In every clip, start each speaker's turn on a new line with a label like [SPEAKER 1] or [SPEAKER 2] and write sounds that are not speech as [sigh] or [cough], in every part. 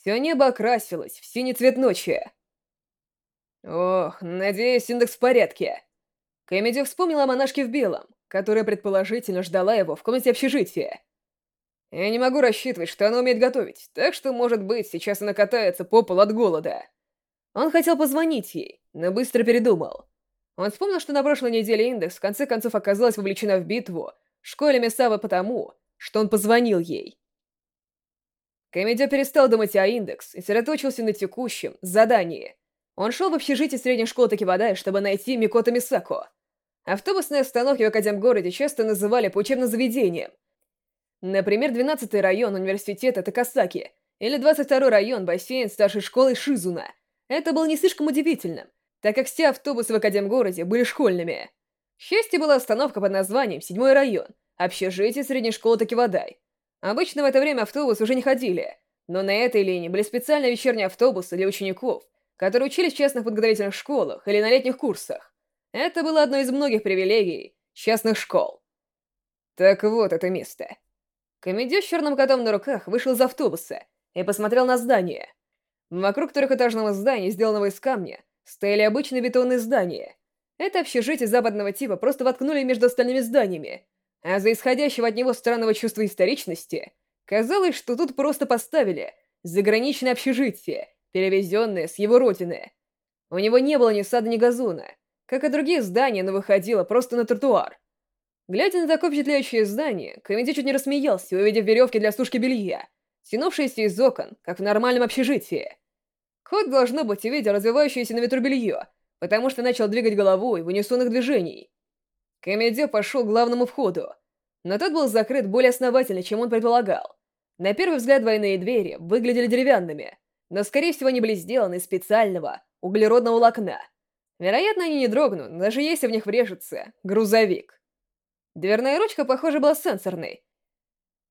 [SPEAKER 1] Все небо окрасилось в синий цвет ночи. Ох, надеюсь, индекс в порядке. Кэмиди вспомнила о монашке в белом, которая предположительно ждала его в комнате общежития. Я не могу рассчитывать, что она умеет готовить, так что, может быть, сейчас она катается по полу от голода. Он хотел позвонить ей, но быстро передумал. Он вспомнил, что на прошлой неделе Индекс в конце концов оказалась вовлечена в битву в школе Месавы потому, что он позвонил ей. Комедио перестал думать о Индекс и сосредоточился на текущем задании. Он шел в общежитие средней школы Такибадай, чтобы найти Микото Мисако. Автобусные остановки в Академгороде часто называли по учебным заведениям. Например, 12-й район университета Такасаки или 22-й район бассейн старшей школы Шизуна. Это было не слишком удивительным, так как все автобусы в Академгороде были школьными. К счастью, была остановка под названием «Седьмой район», общежитие средней школы Такивадай. Обычно в это время автобусы уже не ходили, но на этой линии были специальные вечерние автобусы для учеников, которые учились в частных подготовительных школах или на летних курсах. Это было одной из многих привилегий частных школ. Так вот это место. Комедио с черным котом на руках вышел из автобуса и посмотрел на здание. Вокруг трехэтажного здания, сделанного из камня, стояли обычные бетонные здания. Это общежитие западного типа просто воткнули между остальными зданиями, а за исходящего от него странного чувства историчности, казалось, что тут просто поставили заграничное общежитие, перевезенное с его родины. У него не было ни сада, ни газона. Как и другие здания, оно выходило просто на тротуар. Глядя на такое впечатляющее здание, Комедий чуть не рассмеялся, увидев веревки для сушки белья, тянувшиеся из окон, как в нормальном общежитии. Кот, должно быть, увидел развивающееся на ветру белье, потому что начал двигать головой в унисонных движений. Комедио пошел к главному входу, но тот был закрыт более основательно, чем он предполагал. На первый взгляд двойные двери выглядели деревянными, но, скорее всего, они были сделаны из специального углеродного волокна. Вероятно, они не дрогнут, даже если в них врежется грузовик. Дверная ручка, похоже, была сенсорной.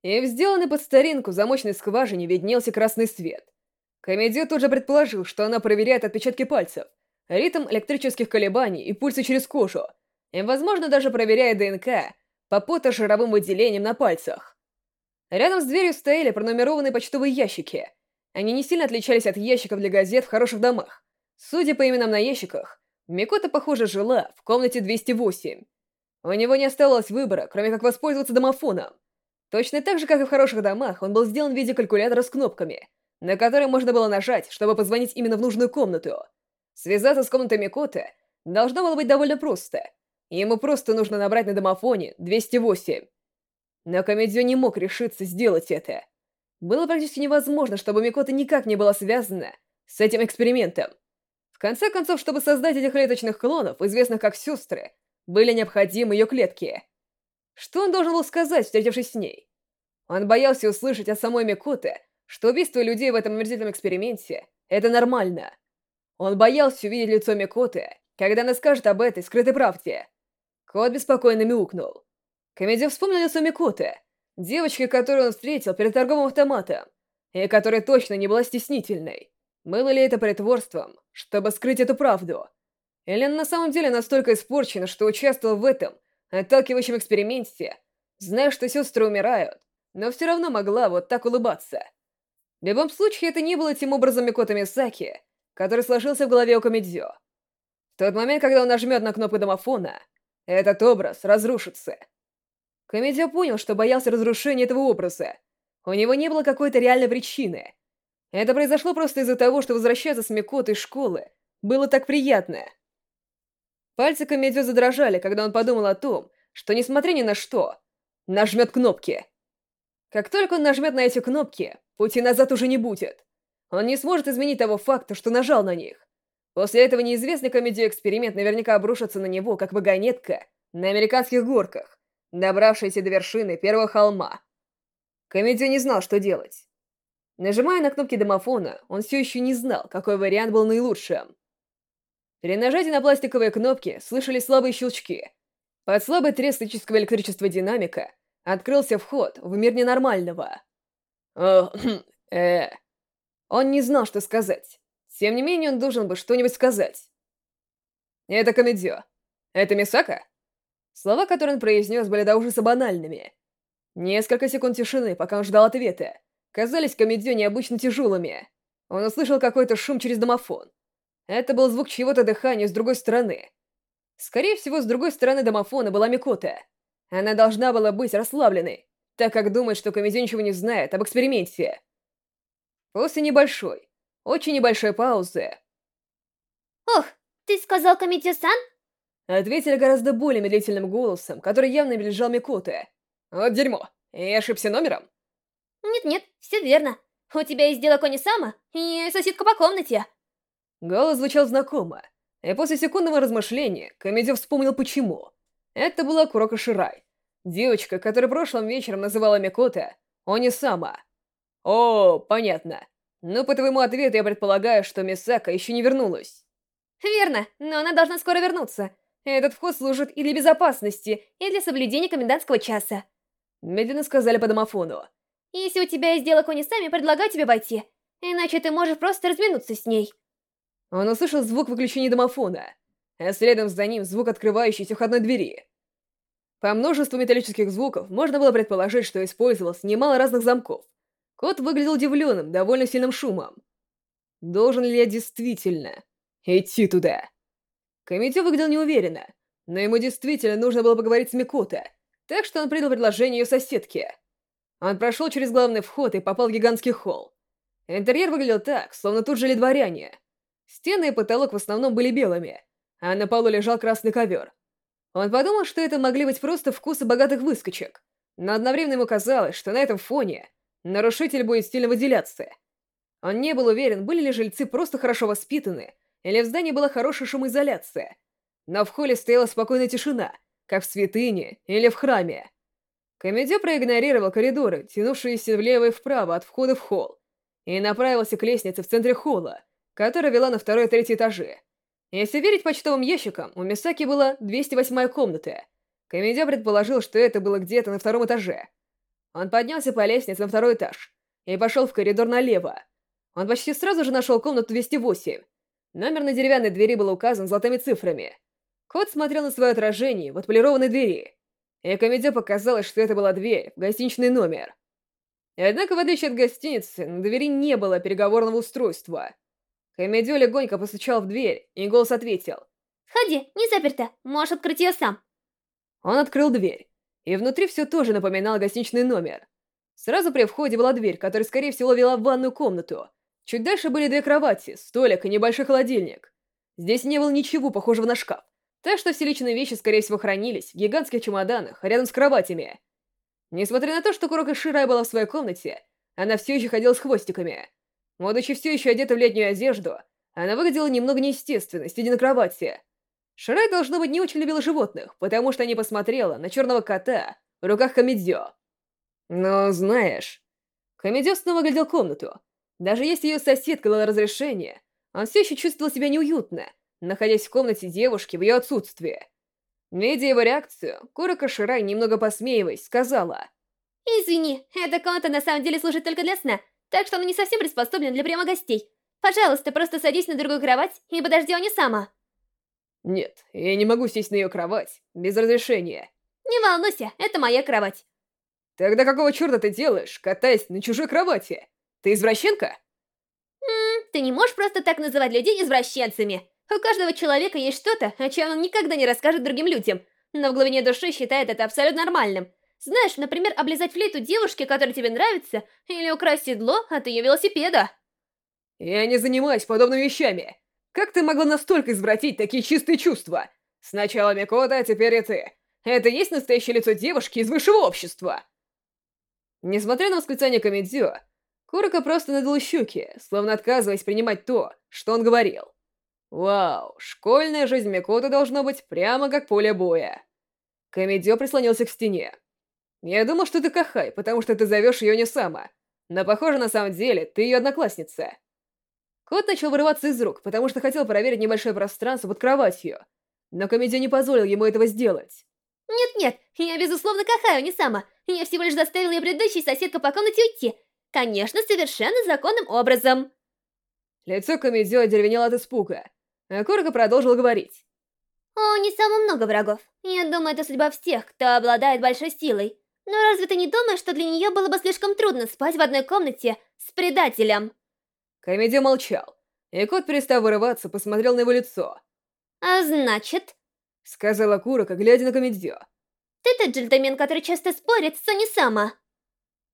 [SPEAKER 1] И в сделанной под старинку замочной скважине виднелся красный свет. Комедио тут же предположил, что она проверяет отпечатки пальцев, ритм электрических колебаний и пульсы через кожу, и, возможно, даже проверяя ДНК по потошаровым выделениям на пальцах. Рядом с дверью стояли пронумерованные почтовые ящики. Они не сильно отличались от ящиков для газет в хороших домах. Судя по именам на ящиках, Микота, похоже, жила в комнате 208. У него не оставалось выбора, кроме как воспользоваться домофоном. Точно так же, как и в хороших домах, он был сделан в виде калькулятора с кнопками, на которые можно было нажать, чтобы позвонить именно в нужную комнату. Связаться с комнатой Микоты должно было быть довольно просто — Ему просто нужно набрать на домофоне 208. Но Комедио не мог решиться сделать это. Было практически невозможно, чтобы Микота никак не была связана с этим экспериментом. В конце концов, чтобы создать этих клеточных клонов, известных как сестры, были необходимы ее клетки. Что он должен был сказать, встретившись с ней? Он боялся услышать от самой Микоты, что убийство людей в этом омерзительном эксперименте — это нормально. Он боялся увидеть лицо Микоты, когда она скажет об этой скрытой правде. Кот беспокойно мяукнул. Комедио вспомнил лицо Микоты, девочки, которую он встретил перед торговым автоматом, и которая точно не была стеснительной. Было ли это притворством, чтобы скрыть эту правду? Или она на самом деле настолько испорчена, что участвовала в этом отталкивающем эксперименте, зная, что сестры умирают, но все равно могла вот так улыбаться? В любом случае, это не было тем образом Микото Мисаки, который сложился в голове у Комедзё. В тот момент, когда он нажмет на кнопку домофона, этот образ разрушится. Комедио понял, что боялся разрушения этого образа. У него не было какой-то реальной причины. Это произошло просто из-за того, что возвращаться с Микотой из школы было так приятно. Пальцы Комедио задрожали, когда он подумал о том, что, несмотря ни на что, нажмет кнопки. Как только он нажмет на эти кнопки, пути назад уже не будет. Он не сможет изменить того факта, что нажал на них. После этого неизвестный комедию-эксперимент наверняка обрушится на него, как вагонетка, на американских горках, добравшаяся до вершины первого холма. Комедию не знал, что делать. Нажимая на кнопки домофона, он все еще не знал, какой вариант был наилучшим. При нажатии на пластиковые кнопки слышали слабые щелчки. Под слабый треск электричества динамика открылся вход в мир ненормального. [clears throat] Э. Он не знал, что сказать. Тем не менее, он должен бы что-нибудь сказать. «Это комедио. Это Мисака?» Слова, которые он произнес, были до ужаса банальными. Несколько секунд тишины, пока он ждал ответа, казались комедио необычно тяжелыми. Он услышал какой-то шум через домофон. Это был звук чьего-то дыхания с другой стороны. Скорее всего, с другой стороны домофона была Микота. Она должна была быть расслабленной, так как думает, что Комедио ничего не знает об эксперименте. После небольшой, очень небольшой паузы...
[SPEAKER 2] «Ох, ты сказал Комедио-сан?»
[SPEAKER 1] Ответили гораздо более медлительным голосом, который явно принадлежал Микоте. «Вот дерьмо, я ошибся номером?»
[SPEAKER 2] «Нет-нет, все верно. У тебя есть дело Кони-сама и соседка по комнате».
[SPEAKER 1] Голос звучал знакомо, и после секундного размышления Комедио вспомнил почему. Это была Курока Ширай, девочка, которая прошлым вечером называла Микоте Они-сама. О, понятно. Ну, по твоему ответу я предполагаю, что Мисака еще не вернулась.
[SPEAKER 2] Верно, но она должна скоро вернуться. Этот вход служит и для безопасности, и для соблюдения комендантского часа.
[SPEAKER 1] Медленно сказали по домофону.
[SPEAKER 2] Если у тебя есть дело Кони сами, предлагаю тебе войти. Иначе ты можешь просто разминуться с ней.
[SPEAKER 1] Он услышал звук выключения домофона, а следом за ним звук открывающейся входной двери. По множеству металлических звуков можно было предположить, что использовалось немало разных замков. Кот выглядел удивленным, довольно сильным шумом. Должен ли я действительно идти туда? Комитет выглядел неуверенно, но ему действительно нужно было поговорить с Микото, так что он принял предложение ее соседке. Он прошел через главный вход и попал в гигантский холл. Интерьер выглядел так, словно тут жили дворяне. Стены и потолок в основном были белыми, а на полу лежал красный ковер. Он подумал, что это могли быть просто вкусы богатых выскочек, но одновременно ему казалось, что на этом фоне нарушитель будет стильно выделяться. Он не был уверен, были ли жильцы просто хорошо воспитаны, или в здании была хорошая шумоизоляция. Но в холле стояла спокойная тишина, как в святыне или в храме. Комедио проигнорировал коридоры, тянувшиеся влево и вправо от входа в холл, и направился к лестнице в центре холла, которая вела на второй и третий этажи. Если верить почтовым ящикам, у Мисаки была 208-я комната. Комедио предположил, что это было где-то на втором этаже. Он поднялся по лестнице на второй этаж и пошел в коридор налево. Он почти сразу же нашел комнату 208. Номер на деревянной двери был указан золотыми цифрами. Кот смотрел на свое отражение в отполированной двери и комедия показалось, что это была дверь в гостиничный номер. Однако, в отличие от гостиницы, на двери не было переговорного устройства. Комедио легонько постучал в дверь, и голос ответил.
[SPEAKER 2] «Входи, не заперто, можешь открыть ее сам».
[SPEAKER 1] Он открыл дверь, и внутри все тоже напоминало гостиничный номер. Сразу при входе была дверь, которая, скорее всего, вела в ванную комнату. Чуть дальше были две кровати, столик и небольшой холодильник. Здесь не было ничего похожего на шкаф. Так что все личные вещи, скорее всего, хранились в гигантских чемоданах рядом с кроватями. Несмотря на то, что Курока Ширай была в своей комнате, она все еще ходила с хвостиками. Будучи все еще одета в летнюю одежду, она выглядела немного неестественно, сидя на кровати. Ширай, должно быть, не очень любила животных, потому что не посмотрела на черного кота в руках Хамидзё. Но знаешь... Хамидзё снова глядел комнату. Даже если ее соседка дала разрешение, он все еще чувствовал себя неуютно, находясь в комнате девушки в ее отсутствие. Видя его реакцию, Курока Ширай, немного посмеиваясь, сказала.
[SPEAKER 2] «Извини, эта комната на самом деле служит только для сна, так что она не совсем приспособлена для приема гостей. Пожалуйста, просто садись на другую кровать и подожди Они сама».
[SPEAKER 1] «Нет, я не могу сесть на ее кровать без разрешения».
[SPEAKER 2] «Не волнуйся, это моя кровать».
[SPEAKER 1] «Тогда какого черта ты делаешь, катаясь на чужой кровати? Ты извращенка?»
[SPEAKER 2] «Ммм, ты не можешь просто так называть людей извращенцами. У каждого человека есть что-то, о чем он никогда не расскажет другим людям, но в глубине души считает это абсолютно нормальным. Знаешь, например, облизать флейту девушке, которая тебе нравится, или украсть седло от ее велосипеда.
[SPEAKER 1] Я не занимаюсь подобными вещами. Как ты могла настолько извратить такие чистые чувства? Сначала Микота, а теперь и ты. Это есть настоящее лицо девушки из высшего общества. Несмотря на восклицание Комедзё, Курока просто надул щеки, словно отказываясь принимать то, что он говорил. Вау, школьная жизнь Микото должно быть прямо как поле боя. Комедио прислонился к стене. Я думал, что ты Кахай, потому что ты зовешь ее не сама. Но похоже, на самом деле, ты ее одноклассница. Кот начал вырываться из рук, потому что хотел проверить небольшое пространство под кроватью. Но Комедио не позволил ему этого сделать.
[SPEAKER 2] Нет-нет, я безусловно Кахаю, не сама. Я всего лишь заставила ее предыдущей соседку по комнате уйти. Конечно, совершенно законным образом.
[SPEAKER 1] Лицо Комедио одеревенело от испуга. А Корга продолжил говорить.
[SPEAKER 2] «О, не самого много врагов. Я думаю, это судьба всех, кто обладает большой силой. Но разве ты не думаешь, что для нее было бы слишком трудно спать в одной комнате с предателем?»
[SPEAKER 1] Комедио молчал, и кот, перестав вырываться, посмотрел на его лицо.
[SPEAKER 2] «А значит...»
[SPEAKER 1] — сказала Курока, глядя на Комедио.
[SPEAKER 2] «Ты тот джентльмен, который часто спорит с Сони Сама».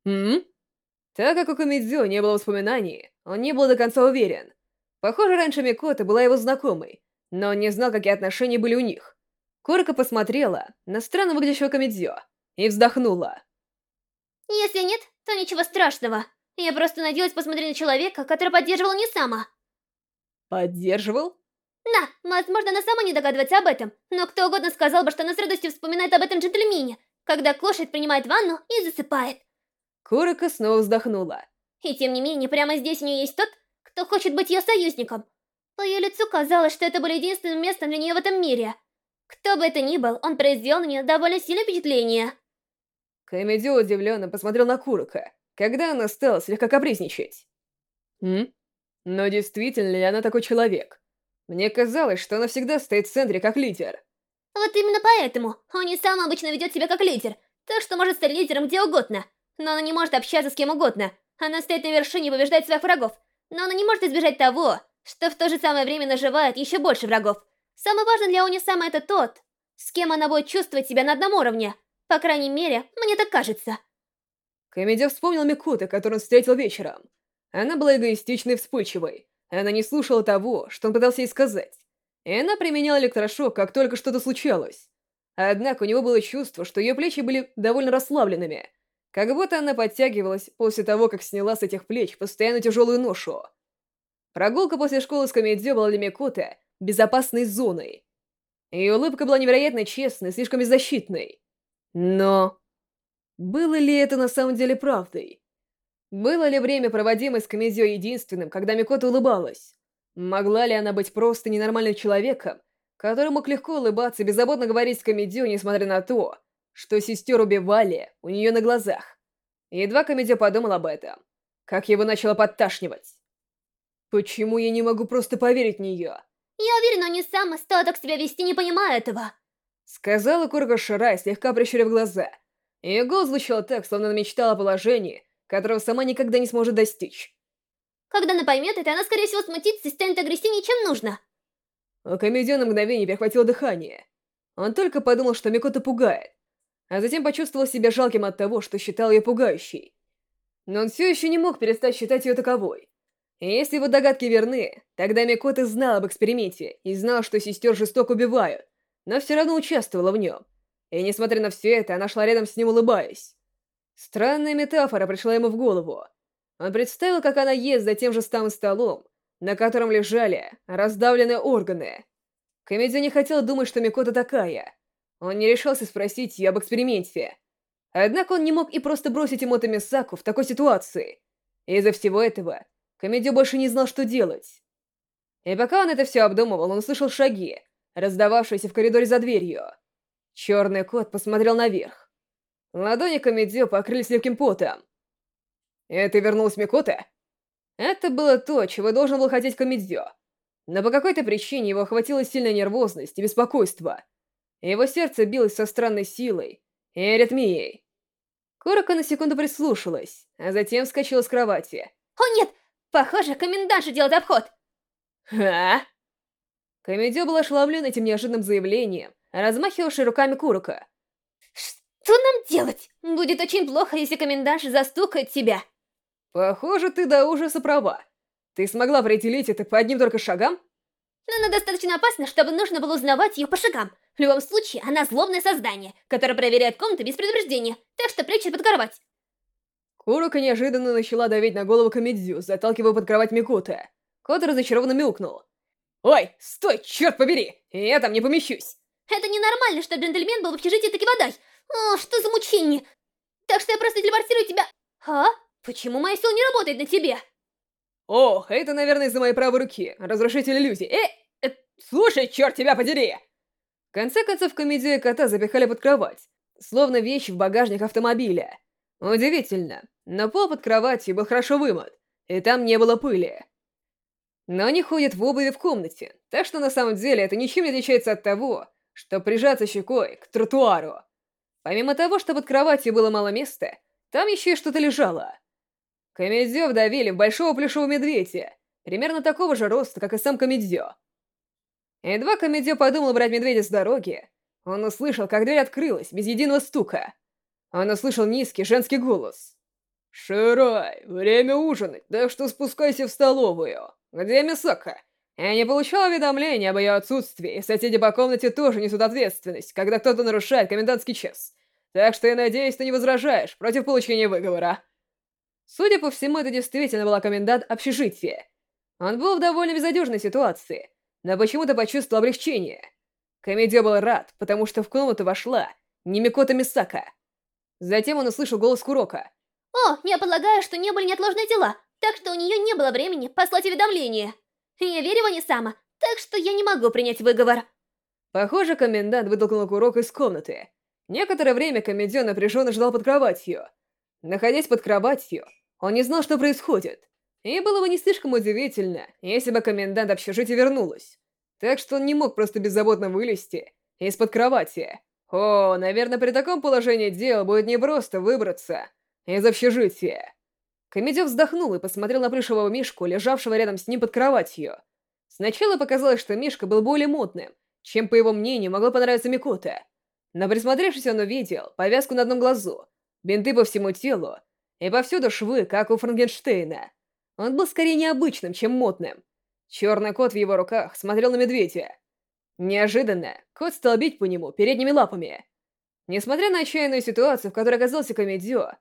[SPEAKER 1] «М?», Так как у Комедио не было воспоминаний, он не был до конца уверен. Похоже, раньше Микота была его знакомой, но он не знал, какие отношения были у них. Курока посмотрела на странно выглядящего Комедио и вздохнула.
[SPEAKER 2] «Если нет, то ничего страшного. Я просто надеялась посмотреть на человека, который поддерживал не сама».
[SPEAKER 1] «Поддерживал?»
[SPEAKER 2] Да, возможно, она сама не догадывается об этом, но кто угодно сказал бы, что она с радостью вспоминает об этом джентльмене, когда лошадь принимает ванну и засыпает.
[SPEAKER 1] Курока снова вздохнула.
[SPEAKER 2] И тем не менее, прямо здесь у нее есть тот, кто хочет быть ее союзником. По ее лицу казалось, что это было единственным местом для нее в этом мире. Кто бы это ни был, он произвел на нее довольно сильное впечатление.
[SPEAKER 1] Кэмидио удивленно посмотрел на Курока, когда она стала слегка капризничать. «М? Но действительно ли она такой человек?» Мне казалось, что она всегда стоит в центре как лидер.
[SPEAKER 2] Вот именно поэтому он не сам обычно ведет себя как лидер, так что может стать лидером где угодно. Но она не может общаться с кем угодно. Она стоит на вершине и побеждает своих врагов. Но она не может избежать того, что в то же самое время наживает еще больше врагов. Самый важный для Унисама это тот, с кем она будет чувствовать себя на одном уровне. По крайней мере, мне так кажется.
[SPEAKER 1] Комедия вспомнил Микута, которую он встретил вечером. Она была эгоистичной и вспыльчивой. Она не слушала того, что он пытался ей сказать. И она применяла электрошок, как только что-то случалось. Однако у него было чувство, что ее плечи были довольно расслабленными, как будто она подтягивалась после того, как сняла с этих плеч постоянно тяжелую ношу. Прогулка после школы с Комедио была для Микоты безопасной зоной. Ее улыбка была невероятно честной, слишком беззащитной. Но... Было ли это на самом деле правдой? Было ли время, проводимое с Камезио единственным, когда Микота улыбалась? Могла ли она быть просто ненормальным человеком, который мог легко улыбаться и беззаботно говорить с Комедио, несмотря на то, что сестер убивали у нее на глазах? Едва Комедио подумал об этом, как его начало подташнивать. Почему я не могу просто поверить в нее?
[SPEAKER 2] Я уверена, не сам стал так себя вести, не понимая этого.
[SPEAKER 1] Сказала Курга Ширай, слегка прищурив глаза. Ее голос звучал так, словно она мечтала о положении, которого сама никогда не сможет достичь.
[SPEAKER 2] Когда она поймет это, она, скорее всего, смутится и станет агрессивнее, чем нужно.
[SPEAKER 1] У Комедио на мгновение перехватило дыхание. Он только подумал, что Микота пугает, а затем почувствовал себя жалким от того, что считал ее пугающей. Но он все еще не мог перестать считать ее таковой. И если его догадки верны, тогда Микота знал об эксперименте и знал, что сестер жестоко убивают, но все равно участвовала в нем. И несмотря на все это, она шла рядом с ним, улыбаясь. Странная метафора пришла ему в голову. Он представил, как она ест за тем же самым столом, на котором лежали раздавленные органы. Комедия не хотел думать, что Микота такая. Он не решался спросить ее об эксперименте. Однако он не мог и просто бросить Эмота Мисаку в такой ситуации. Из-за всего этого Комедио больше не знал, что делать. И пока он это все обдумывал, он услышал шаги, раздававшиеся в коридоре за дверью. Черный кот посмотрел наверх. Ладони Комедио покрылись легким потом. «Это вернулась Микота?» Это было то, чего должен был хотеть Комедио. Но по какой-то причине его охватила сильная нервозность и беспокойство. Его сердце билось со странной силой и аритмией. Курока на секунду прислушалась, а затем вскочила с кровати.
[SPEAKER 2] «О нет! Похоже, комендантша делает обход!»
[SPEAKER 1] «Ха?» Комедио был ошеломлен этим неожиданным заявлением, размахивавший руками Курока.
[SPEAKER 2] Что нам делать? Будет очень плохо, если комендантша застукает тебя.
[SPEAKER 1] Похоже, ты до ужаса права. Ты смогла определить это по одним только шагам?
[SPEAKER 2] Но она достаточно опасна, чтобы нужно было узнавать ее по шагам. В любом случае, она злобное создание, которое проверяет комнаты без предупреждения, так что прячет под кровать.
[SPEAKER 1] Курука неожиданно начала давить на голову Камедзю, заталкивая под кровать Микута. Кот разочарованно мяукнул. «Ой, стой, черт побери! Я там не помещусь!»
[SPEAKER 2] «Это ненормально, что джентльмен был в общежитии водой. О, что за мучение? Так что я просто телепортирую тебя... А? Почему моя сила не работает на тебе?
[SPEAKER 1] Ох, это, наверное, из-за моей правой руки. Разрушитель иллюзий. Э, э, слушай, черт тебя подери! В конце концов, комедию кота запихали под кровать, словно вещи в багажник автомобиля. Удивительно, но пол под кроватью был хорошо вымыт, и там не было пыли. Но они ходят в обуви в комнате, так что на самом деле это ничем не отличается от того, что прижаться щекой к тротуару. Помимо того, что под кроватью было мало места, там еще и что-то лежало. Комедзё вдавили в большого плюшевого медведя, примерно такого же роста, как и сам Комедзё. Едва Комедзё подумал брать медведя с дороги, он услышал, как дверь открылась, без единого стука. Он услышал низкий женский голос. «Ширай, время ужинать, так что спускайся в столовую. Где Мисака? Я не получал уведомления об ее отсутствии, и соседи по комнате тоже несут ответственность, когда кто-то нарушает комендантский час. Так что я надеюсь, ты не возражаешь против получения выговора». Судя по всему, это действительно была комендант общежития. Он был в довольно безнадежной ситуации, но почему-то почувствовал облегчение. Комедио был рад, потому что в комнату вошла Немикота Мисака. Затем он услышал голос Курока.
[SPEAKER 2] «О, я полагаю, что не были неотложные дела, так что у нее не было времени послать уведомление. Я верю в Анисама, так что я не могу принять выговор».
[SPEAKER 1] Похоже, комендант вытолкнул Курока из комнаты. Некоторое время Комедио напряженно ждал под кроватью. Находясь под кроватью, он не знал, что происходит. И было бы не слишком удивительно, если бы комендант общежития вернулась. Так что он не мог просто беззаботно вылезти из-под кровати. О, наверное, при таком положении дел будет непросто выбраться из общежития. Комедио вздохнул и посмотрел на плюшевого Мишку, лежавшего рядом с ним под кроватью. Сначала показалось, что Мишка был более модным, чем, по его мнению, могло понравиться Микота. Но присмотревшись, он увидел повязку на одном глазу, бинты по всему телу и повсюду швы, как у Франкенштейна. Он был скорее необычным, чем модным. Черный кот в его руках смотрел на медведя. Неожиданно кот стал бить по нему передними лапами. Несмотря на отчаянную ситуацию, в которой оказался Комедио,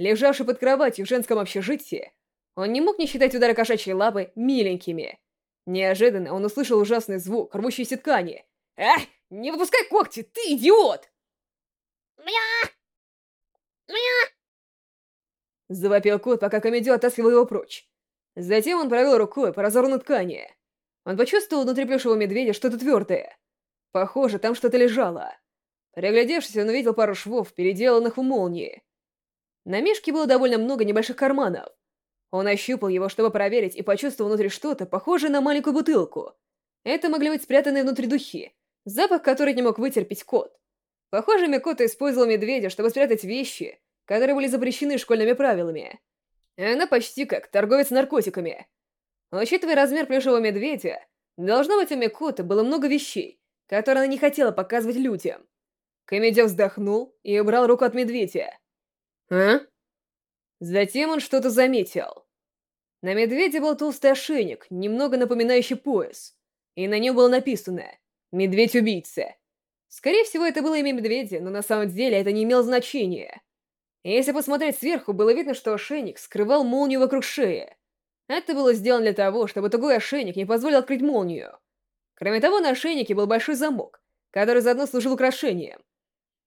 [SPEAKER 1] лежавший под кроватью в женском общежитии, он не мог не считать удары кошачьей лапы миленькими. Неожиданно он услышал ужасный звук рвущейся ткани. «Ах, не выпускай когти, ты идиот!»
[SPEAKER 2] «Мя! Мя!»
[SPEAKER 1] Завопил кот, пока Комедио оттаскивал его прочь. Затем он провел рукой по разорванной ткани. Он почувствовал внутри плюшевого медведя что-то твердое. Похоже, там что-то лежало. Приглядевшись, он увидел пару швов, переделанных в молнии. На мишке было довольно много небольших карманов. Он ощупал его, чтобы проверить, и почувствовал внутри что-то, похожее на маленькую бутылку. Это могли быть спрятанные внутри духи, запах который не мог вытерпеть кот. Похоже, Микота использовал медведя, чтобы спрятать вещи, которые были запрещены школьными правилами. Она почти как торговец наркотиками. Учитывая размер плюшевого медведя, должно быть у Микоты было много вещей, которые она не хотела показывать людям. Комедия вздохнул и убрал руку от медведя. «А?» Затем он что-то заметил. На медведе был толстый ошейник, немного напоминающий пояс, и на нем было написано «Медведь-убийца». Скорее всего, это было имя медведя, но на самом деле это не имело значения. Если посмотреть сверху, было видно, что ошейник скрывал молнию вокруг шеи. Это было сделано для того, чтобы тугой ошейник не позволил открыть молнию. Кроме того, на ошейнике был большой замок, который заодно служил украшением.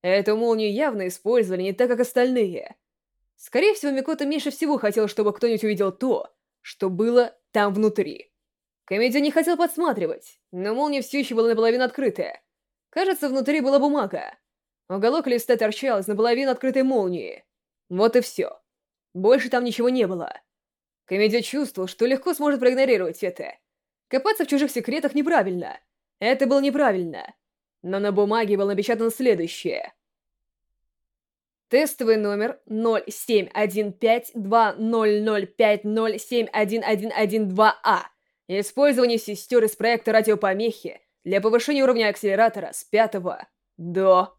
[SPEAKER 1] Эту молнию явно использовали не так, как остальные. Скорее всего, Микото меньше всего хотел, чтобы кто-нибудь увидел то, что было там внутри. Комедия не хотел подсматривать, но молния все еще была наполовину открытая. Кажется, внутри была бумага. Уголок листа торчал из наполовину открытой молнии. Вот и все. Больше там ничего не было. Комедия чувствовал, что легко сможет проигнорировать это. Копаться в чужих секретах неправильно. Это было неправильно. Но на бумаге было напечатано следующее. Тестовый номер 07152005071112А. А. Использование сестер из проекта радиопомехи для повышения уровня акселератора с пятого до...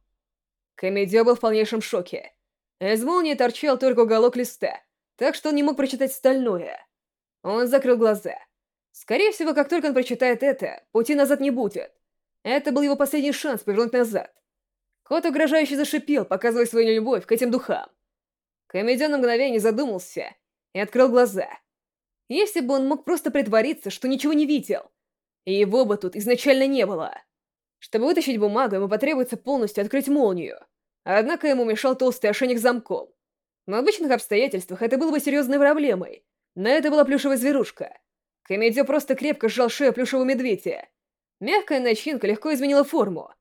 [SPEAKER 1] Комедио был в полнейшем шоке. Из молнии торчал только уголок листа, так что он не мог прочитать остальное. Он закрыл глаза. Скорее всего, как только он прочитает это, пути назад не будет. Это был его последний шанс повернуть назад. Кот угрожающе зашипел, показывая свою любовь к этим духам. Комедиан на мгновение задумался и открыл глаза. Если бы он мог просто притвориться, что ничего не видел, его бы тут изначально не было. Чтобы вытащить бумагу, ему потребуется полностью открыть молнию. Однако ему мешал толстый ошейник замком. В обычных обстоятельствах это было бы серьезной проблемой, но это была плюшевая зверушка. Комедио просто крепко сжал шею плюшевого медведя. Мягкая начинка легко изменила форму.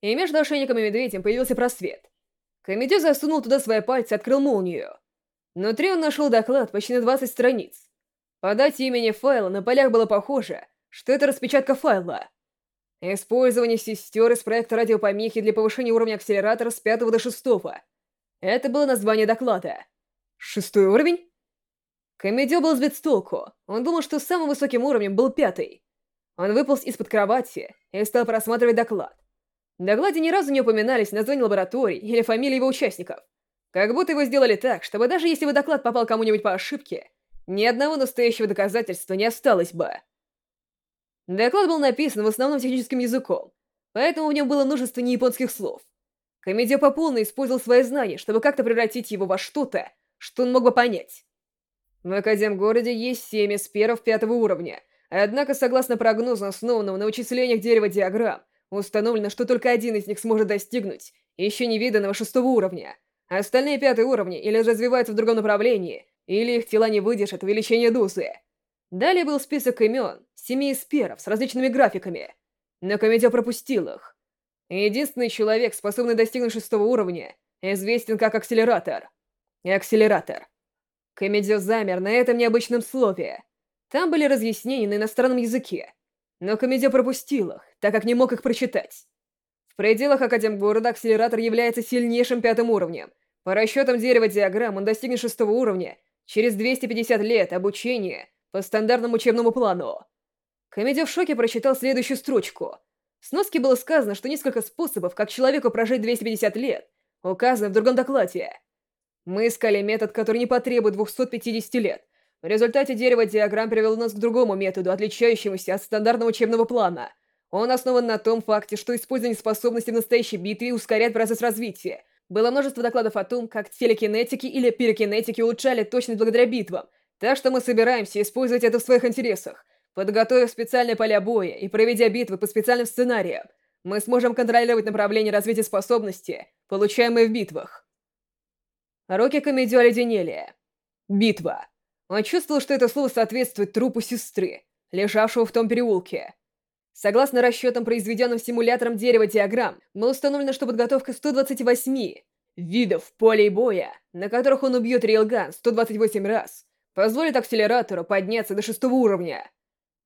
[SPEAKER 1] И между ошейником и медведем появился просвет. Комедио засунул туда свои пальцы и открыл молнию. Внутри он нашел доклад почти на 20 страниц. По дате имени файла на полях было похоже, что это распечатка файла. Использование сестер из проекта радиопомехи для повышения уровня акселератора с 5 до 6. Это было название доклада. Шестой уровень? Комедио был сбит с толку. Он думал, что самым высоким уровнем был пятый. Он выполз из-под кровати и стал просматривать доклад. В докладе ни разу не упоминались названия лабораторий или фамилии его участников. Как будто его сделали так, чтобы даже если бы доклад попал кому-нибудь по ошибке, ни одного настоящего доказательства не осталось бы. Доклад был написан в основном техническим языком, поэтому в нем было множество неяпонских слов. Комедио по полной использовал свои знания, чтобы как-то превратить его во что-то, что он мог бы понять. В Академгороде есть семь эсперов пятого уровня, однако, согласно прогнозу, основанному на вычислениях дерева диаграмм, установлено, что только один из них сможет достигнуть еще невиданного шестого уровня, остальные пятые уровни или развиваются в другом направлении, или их тела не выдержат увеличения дозы. Далее был список имен, семи эсперов с различными графиками, но Комедио пропустил их. Единственный человек, способный достигнуть шестого уровня, известен как Акселератор. Акселератор. Комедио замер на этом необычном слове. Там были разъяснения на иностранном языке, но Комедио пропустил их, так как не мог их прочитать. В пределах Академгорода Акселератор является сильнейшим пятым уровнем. По расчетам дерева диаграмм он достигнет шестого уровня через 250 лет обучения по стандартному учебному плану. Комедио в шоке прочитал следующую строчку. В сноске было сказано, что несколько способов, как человеку прожить 250 лет, указаны в другом докладе. Мы искали метод, который не потребует 250 лет. В результате дерево диаграмм привело нас к другому методу, отличающемуся от стандартного учебного плана. Он основан на том факте, что использование способностей в настоящей битве ускоряет процесс развития. Было множество докладов о том, как телекинетики или пирокинетики улучшали точность благодаря битвам, так что мы собираемся использовать это в своих интересах. Подготовив специальные поля боя и проведя битвы по специальным сценариям, мы сможем контролировать направление развития способности, получаемые в битвах. Руки Комедио оледенели. Битва. Он чувствовал, что это слово соответствует трупу сестры, лежавшего в том переулке. Согласно расчетам, произведенным симулятором дерева диаграмм, было установлено, что подготовка 128 видов полей боя, на которых он убьет рейлган 128 раз, позволит акселератору подняться до шестого уровня.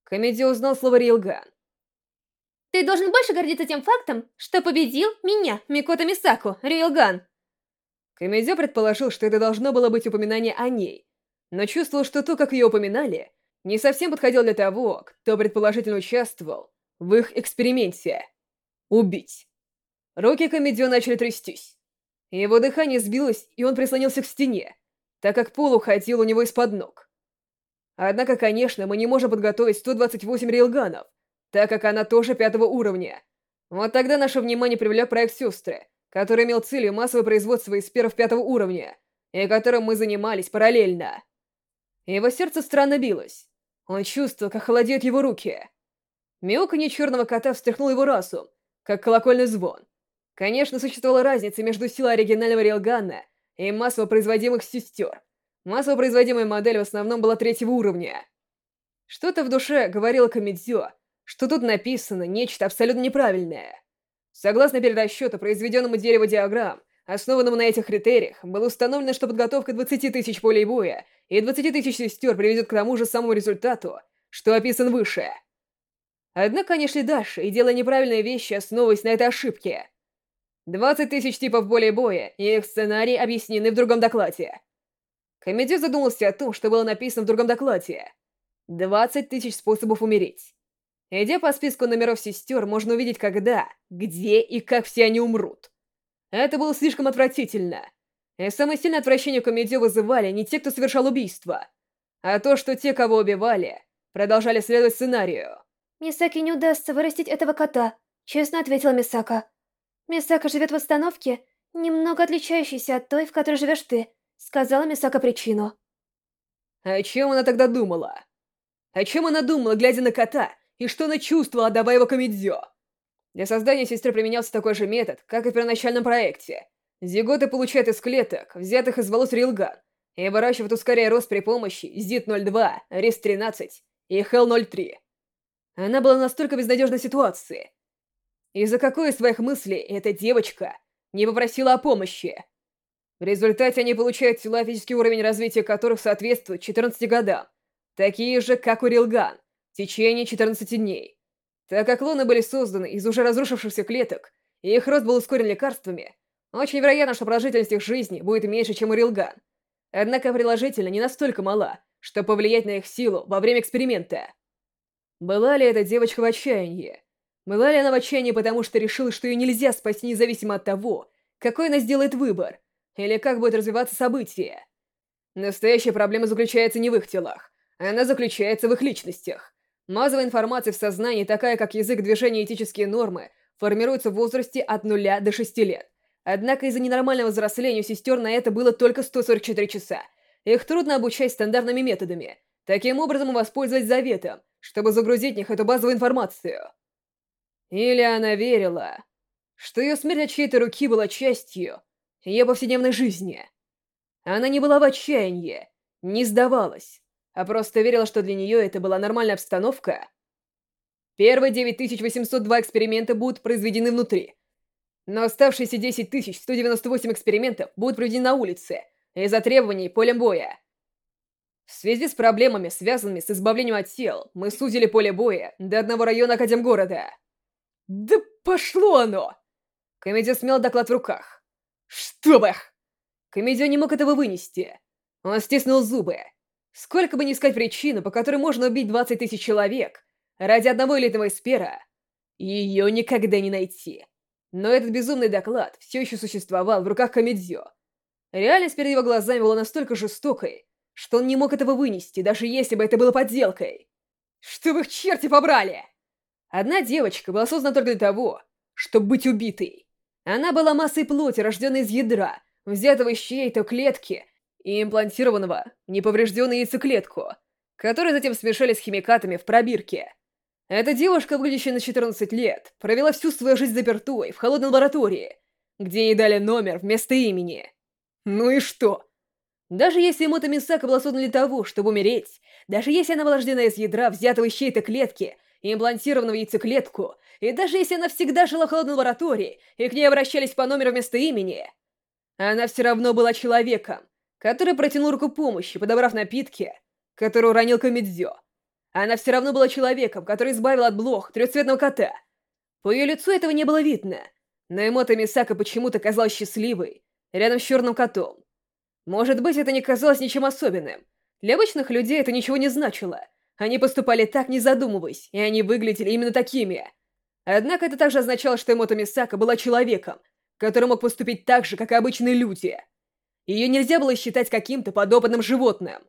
[SPEAKER 1] Комедио узнал слово рейлган.
[SPEAKER 2] Ты должен больше гордиться тем фактом, что победил меня, Микото Мисаку, рейлган.
[SPEAKER 1] Комедио предположил, что это должно было быть упоминание о ней, но чувствовал, что то, как ее упоминали, не совсем подходило для того, кто предположительно участвовал в их эксперименте. Убить. Руки Комедио начали трястись. Его дыхание сбилось, и он прислонился к стене, так как пол уходил у него из-под ног. Однако, конечно, мы не можем подготовить 128 рейлганов, так как она тоже пятого уровня. Вот тогда наше внимание привлек проект «Сестры», который имел целью массовое производство эсперов пятого уровня, и которым мы занимались параллельно. Его сердце странно билось. Он чувствовал, как холодеют его руки. Мяуканье черного кота встряхнул его разум, как колокольный звон. Конечно, существовала разница между силой оригинального рейлгана и массово производимых сестер. Массово производимая модель в основном была третьего уровня. Что-то в душе говорило Камедзё, что тут написано нечто абсолютно неправильное. Согласно перерасчету, произведенному дерево диаграмм, основанному на этих критериях, было установлено, что подготовка 20 тысяч полей боя и 20 тысяч сестер приведет к тому же самому результату, что описан выше. Однако они шли дальше и делая неправильные вещи, основываясь на этой ошибке. 20 тысяч типов полей боя и их сценарий объяснены в другом докладе. Комедио задумался о том, что было написано в другом докладе. 20 тысяч способов умереть. Идя по списку номеров сестер, можно увидеть, когда, где и как все они умрут. Это было слишком отвратительно. И самое сильное отвращение комедию вызывали не те, кто совершал убийство, а то, что те, кого убивали, продолжали следовать сценарию.
[SPEAKER 2] «Мисаки не удастся вырастить этого кота», — честно ответила Мисака. «Мисака живет в остановке, немного отличающейся от той, в которой живешь ты», — сказала Мисака причину.
[SPEAKER 1] О чем она тогда думала? О чем она думала, глядя на кота, и что она чувствовала, отдавая его Камедзё. Для создания сестры применялся такой же метод, как и в первоначальном проекте. Зиготы получают из клеток, взятых из волос Рилган, и выращивают ускоряя рост при помощи ЗИТ-02, РИС-13 и ХЕЛ-03. Она была настолько безнадежной ситуации. Из-за какой из своих мыслей эта девочка не попросила о помощи? В результате они получают тела, физический уровень развития которых соответствует 14 годам, такие же, как у Рилган в течение 14 дней. Так как клоны были созданы из уже разрушившихся клеток, и их рост был ускорен лекарствами, очень вероятно, что продолжительность их жизни будет меньше, чем у Рилган. Однако приложительно не настолько мала, чтобы повлиять на их силу во время эксперимента. Была ли эта девочка в отчаянии? Была ли она в отчаянии, потому что решила, что ее нельзя спасти независимо от того, какой она сделает выбор, или как будет развиваться событие? Настоящая проблема заключается не в их телах, она заключается в их личностях. Мазовая информация в сознании, такая как язык движения и этические нормы, формируется в возрасте от 0 до 6 лет. Однако из-за ненормального взросления у сестер на это было только 144 часа. Их трудно обучать стандартными методами. Таким образом, воспользовать заветом, чтобы загрузить в них эту базовую информацию. Или она верила, что ее смерть от чьей-то руки была частью ее повседневной жизни. Она не была в отчаянии, не сдавалась, а просто верила, что для нее это была нормальная обстановка. Первые 9802 эксперимента будут произведены внутри, но оставшиеся 10198 экспериментов будут проведены на улице из-за требований полем боя. В связи с проблемами, связанными с избавлением от тел, мы сузили поле боя до одного района Академгорода. Да пошло оно! Комедио смел доклад в руках. Что их! Комедио не мог этого вынести. Он стиснул зубы. Сколько бы ни искать причину, по которой можно убить 20 тысяч человек, ради одного элитного эспера, ее никогда не найти. Но этот безумный доклад все еще существовал в руках Комедзё. Реальность перед его глазами была настолько жестокой, что он не мог этого вынести, даже если бы это было подделкой. Что вы их черти побрали! Одна девочка была создана только для того, чтобы быть убитой. Она была массой плоти, рожденной из ядра, взятого из чьей-то клетки и имплантированного в неповрежденную яйцеклетку, которые затем смешали с химикатами в пробирке. Эта девушка, выглядящая на 14 лет, провела всю свою жизнь запертой в холодной лаборатории, где ей дали номер вместо имени. Ну и что? Даже если Мото Мисака была создана для того, чтобы умереть, даже если она была рождена из ядра, взятого из чьей-то клетки, и имплантированного в яйцеклетку, и даже если она всегда жила в холодной лаборатории, и к ней обращались по номеру вместо имени, она все равно была человеком, который протянул руку помощи, подобрав напитки, которые уронил Камедзё. Она все равно была человеком, который избавил от блох трехцветного кота. По ее лицу этого не было видно, но Эмота Мисака почему-то казалась счастливой, рядом с черным котом. Может быть, это не казалось ничем особенным. Для обычных людей это ничего не значило. Они поступали так, не задумываясь, и они выглядели именно такими. Однако это также означало, что Эмото Мисака была человеком, который мог поступить так же, как и обычные люди. Ее нельзя было считать каким-то подопытным животным.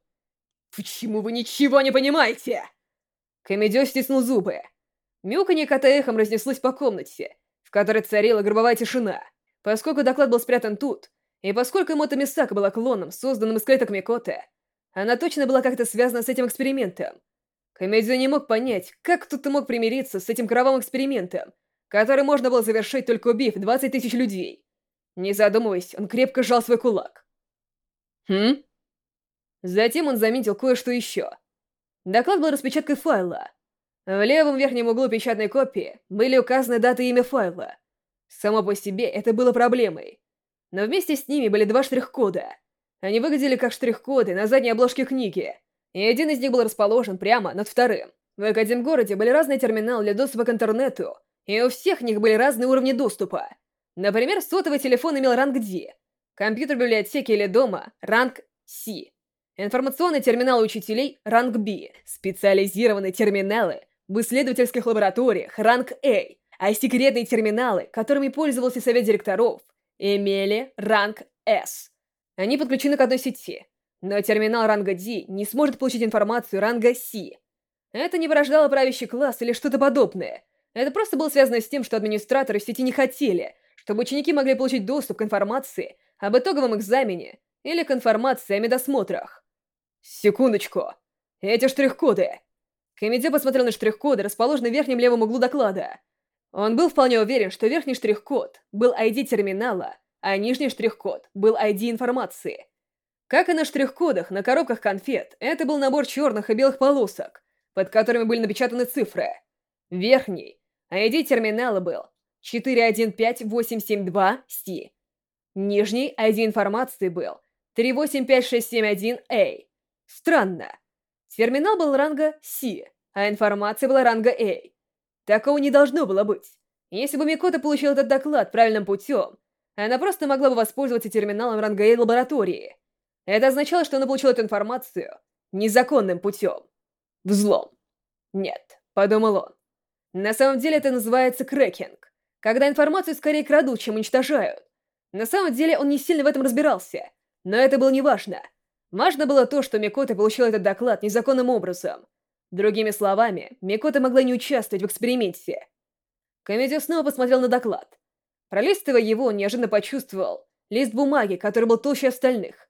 [SPEAKER 1] «Почему вы ничего не понимаете?» Комедио стиснул зубы. Мяуканье кота эхом разнеслось по комнате, в которой царила гробовая тишина. Поскольку доклад был спрятан тут, и поскольку Эмото Мисака была клоном, созданным из клеток Микоты, она точно была как-то связана с этим экспериментом. Комедио не мог понять, как кто-то мог примириться с этим кровавым экспериментом, который можно было завершить только убив 20 тысяч людей. Не задумываясь, он крепко сжал свой кулак. Хм? Затем он заметил кое-что еще. Доклад был распечаткой файла. В левом верхнем углу печатной копии были указаны даты и имя файла. Само по себе это было проблемой. Но вместе с ними были два штрих-кода. Они выглядели как штрих-коды на задней обложке книги, и один из них был расположен прямо над вторым. В Академгороде были разные терминалы для доступа к интернету, и у всех них были разные уровни доступа. Например, сотовый телефон имел ранг D, компьютер библиотеки или дома — ранг C, Информационные терминалы учителей — ранг B, специализированные терминалы в исследовательских лабораториях — ранг A, а секретные терминалы, которыми пользовался совет директоров, имели ранг S. Они подключены к одной сети, но терминал ранга D не сможет получить информацию ранга C. Это не порождало правящий класс или что-то подобное. Это просто было связано с тем, что администраторы сети не хотели, чтобы ученики могли получить доступ к информации об итоговом экзамене или к информации о медосмотрах. Секундочку. Эти штрих-коды. Комедио посмотрел на штрих-коды, расположенные в верхнем левом углу доклада. Он был вполне уверен, что верхний штрих-код был ID терминала, а нижний штрих-код был ID информации. Как и на штрих-кодах на коробках конфет, это был набор черных и белых полосок, под которыми были напечатаны цифры. Верхний ID терминала был 415872C. Нижний ID информации был 385671A. Странно. Терминал был ранга С, а информация была ранга А. Такого не должно было быть. Если бы Микота получил этот доклад правильным путем, она просто могла бы воспользоваться терминалом ранга А лаборатории. Это означало, что она получила эту информацию незаконным путем. Взлом. Нет, подумал он. На самом деле это называется крекинг, когда информацию скорее крадут, чем уничтожают. На самом деле он не сильно в этом разбирался, но это было неважно. Важно было то, что Микота получил этот доклад незаконным образом. Другими словами, Микота могла не участвовать в эксперименте. Комедио снова посмотрел на доклад. Пролистывая его, он неожиданно почувствовал лист бумаги, который был толще остальных.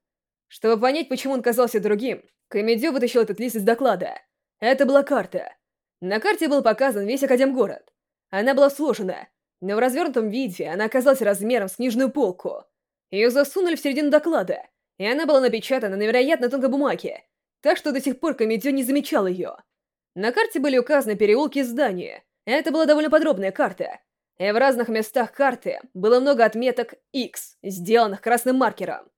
[SPEAKER 1] Чтобы понять, почему он казался другим, Комедио вытащил этот лист из доклада. Это была карта. На карте был показан весь Академгород. Она была сложена, но в развернутом виде она оказалась размером с книжную полку. Ее засунули в середину доклада, и она была напечатана на невероятно тонкой бумаге, так что до сих пор Комедио не замечал ее. На карте были указаны переулки и здания. Это была довольно подробная карта. И в разных местах карты было много отметок X, сделанных красным маркером.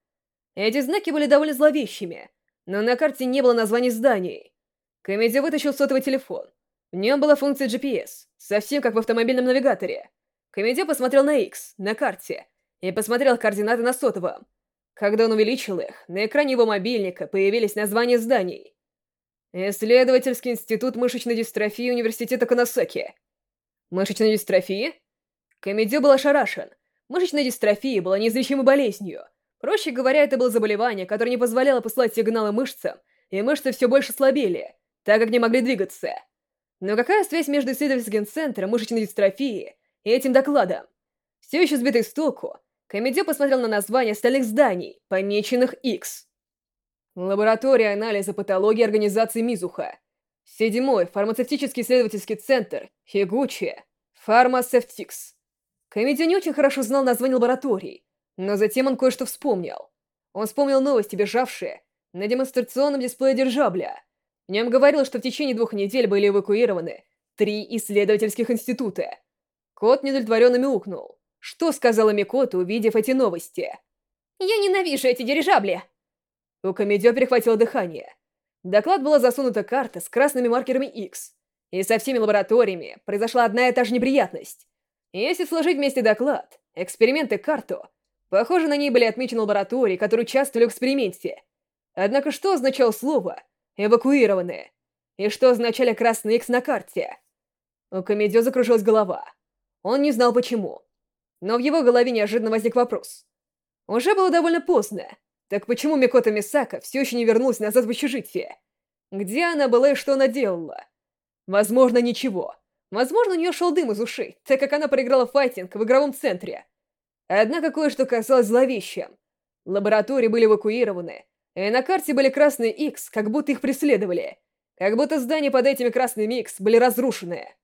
[SPEAKER 1] Эти знаки были довольно зловещими, но на карте не было названий зданий. Комедио вытащил сотовый телефон. В нем была функция GPS, совсем как в автомобильном навигаторе. Комедио посмотрел на X, на карте, и посмотрел координаты на сотовом. Когда он увеличил их, на экране его мобильника появились названия зданий. Исследовательский институт мышечной дистрофии Университета Канасаки. Мышечной дистрофии? Комедио был ошарашен. Мышечная дистрофия была неизлечимой болезнью. Проще говоря, это было заболевание, которое не позволяло послать сигналы мышцам, и мышцы все больше слабели, так как не могли двигаться. Но какая связь между исследовательским центром мышечной дистрофии этим докладом? Все еще сбитый с толку, Комедио посмотрел на название остальных зданий, помеченных X. Лаборатория анализа патологии организации Мизуха. Седьмой фармацевтический исследовательский центр Хигучи Фармасевтикс. Комедио не очень хорошо знал название лабораторий, но затем он кое-что вспомнил. Он вспомнил новости, бежавшие на демонстрационном дисплее держабля. В нем говорилось, что в течение двух недель были эвакуированы три исследовательских института. Кот недовлетворенно мяукнул. Что сказала Микота, увидев эти новости?
[SPEAKER 2] «Я ненавижу эти дирижабли!»
[SPEAKER 1] У Комедио перехватило дыхание. В доклад была засунута карта с красными маркерами X. И со всеми лабораториями произошла одна и та же неприятность. Если сложить вместе доклад, эксперимент и карту, похоже, на ней были отмечены лаборатории, которые участвовали в эксперименте. Однако что означало слово «эвакуированные»? И что означали красные X на карте? У Комедио закружилась голова. Он не знал почему. Но в его голове неожиданно возник вопрос. Уже было довольно поздно. Так почему Микота Мисака все еще не вернулась назад в общежитие? Где она была и что она делала? Возможно, ничего. Возможно, у нее шел дым из ушей, так как она проиграла файтинг в игровом центре. Однако кое-что казалось зловещим. Лаборатории были эвакуированы, и на карте были красные X, как будто их преследовали. Как будто здания под этими красными X были разрушены.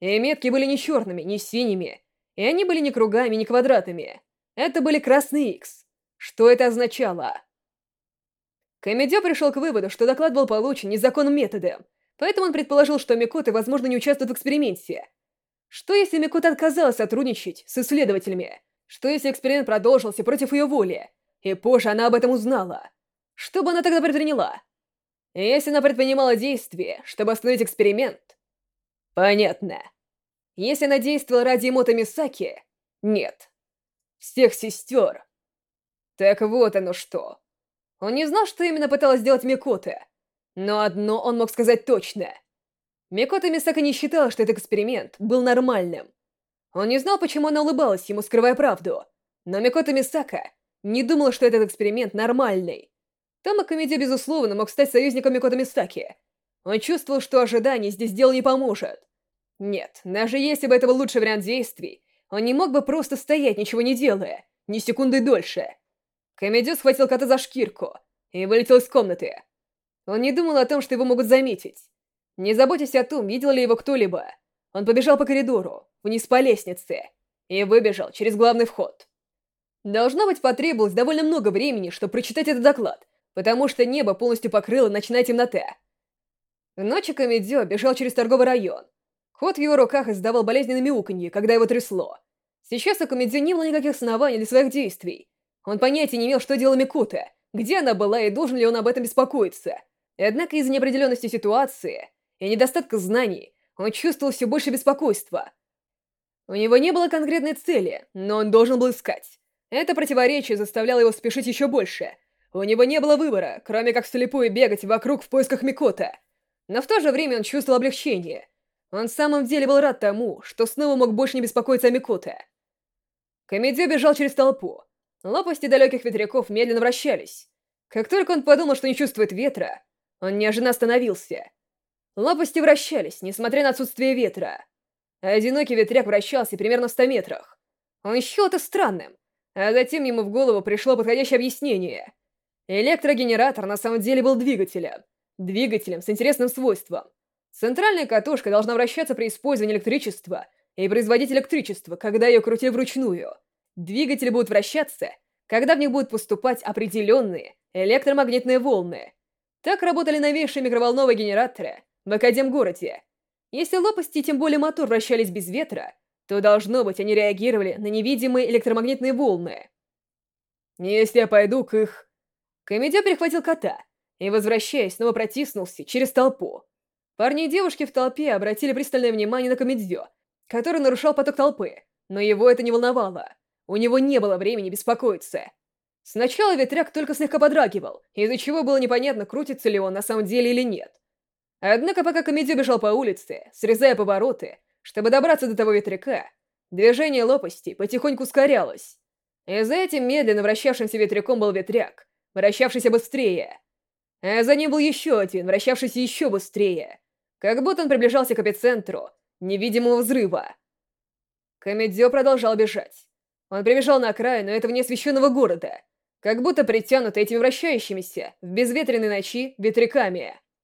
[SPEAKER 1] И метки были не черными, не синими, и они были не кругами, не квадратами. Это были красные X. Что это означало? Комедио пришел к выводу, что доклад был получен незаконным методом, поэтому он предположил, что Микота, возможно, не участвует в эксперименте. Что если Микота отказалась сотрудничать с исследователями? Что если эксперимент продолжился против ее воли? И позже она об этом узнала. Что бы она тогда предприняла? Если она предпринимала действия, чтобы остановить эксперимент... Понятно. Если она действовала ради Мото Мисаки, нет. Всех сестер. Так вот оно что. Он не знал, что именно пыталась сделать Микота. Но одно он мог сказать точно. Микота Мисака не считала, что этот эксперимент был нормальным. Он не знал, почему она улыбалась ему, скрывая правду. Но Микота Мисака не думала, что этот эксперимент нормальный. Тома Комедия, безусловно, мог стать союзником Микота Мисаки. Он чувствовал, что ожидание здесь делу не поможет. Нет, даже если бы это был лучший вариант действий, он не мог бы просто стоять, ничего не делая, ни секунды дольше. Комедио схватил кота за шкирку и вылетел из комнаты. Он не думал о том, что его могут заметить. Не заботясь о том, видел ли его кто-либо, он побежал по коридору, вниз по лестнице, и выбежал через главный вход. Должно быть, потребовалось довольно много времени, чтобы прочитать этот доклад, потому что небо полностью покрыло ночная темнота. Ночью Комедио бежал через торговый район, Ход в его руках издавал болезненное мяуканье, когда его трясло. Сейчас у Комедзю не было никаких оснований для своих действий. Он понятия не имел, что делала Микута, где она была и должен ли он об этом беспокоиться. И однако из-за неопределенности ситуации и недостатка знаний он чувствовал все больше беспокойства. У него не было конкретной цели, но он должен был искать. Это противоречие заставляло его спешить еще больше. у него не было выбора, кроме как вслепую бегать вокруг в поисках Микота. Но в то же время он чувствовал облегчение. Он в самом деле был рад тому, что снова мог больше не беспокоиться о Микоте. Комедио бежал через толпу. Лопасти далеких ветряков медленно вращались. Как только он подумал, что не чувствует ветра, он неожиданно остановился. Лопасти вращались, несмотря на отсутствие ветра. Одинокий ветряк вращался примерно в 100 метрах. Он счел это странным, а затем ему в голову пришло подходящее объяснение. Электрогенератор на самом деле был двигателем. Двигателем с интересным свойством. Центральная катушка должна вращаться при использовании электричества и производить электричество, когда ее крутили вручную. Двигатели будут вращаться, когда в них будут поступать определенные электромагнитные волны. Так работали новейшие микроволновые генераторы в Академгороде. Если лопасти, тем более мотор, вращались без ветра, то, должно быть, они реагировали на невидимые электромагнитные волны. Если я пойду к их... Комедио перехватил кота и, возвращаясь, снова протиснулся через толпу. Парни и девушки в толпе обратили пристальное внимание на Комедио, который нарушал поток толпы, но его это не волновало. У него не было времени беспокоиться. Сначала ветряк только слегка подрагивал, из-за чего было непонятно, крутится ли он на самом деле или нет. Однако пока Комедио бежал по улице, срезая повороты, чтобы добраться до того ветряка, движение лопасти потихоньку ускорялось. И за этим медленно вращавшимся ветряком был ветряк, вращавшийся быстрее. А за ним был еще один, вращавшийся еще быстрее. Как будто он приближался к эпицентру невидимого взрыва. Комедио продолжал бежать. Он прибежал на окраину этого неосвещенного города, как будто притянутый этими вращающимися в безветренной ночи ветряками.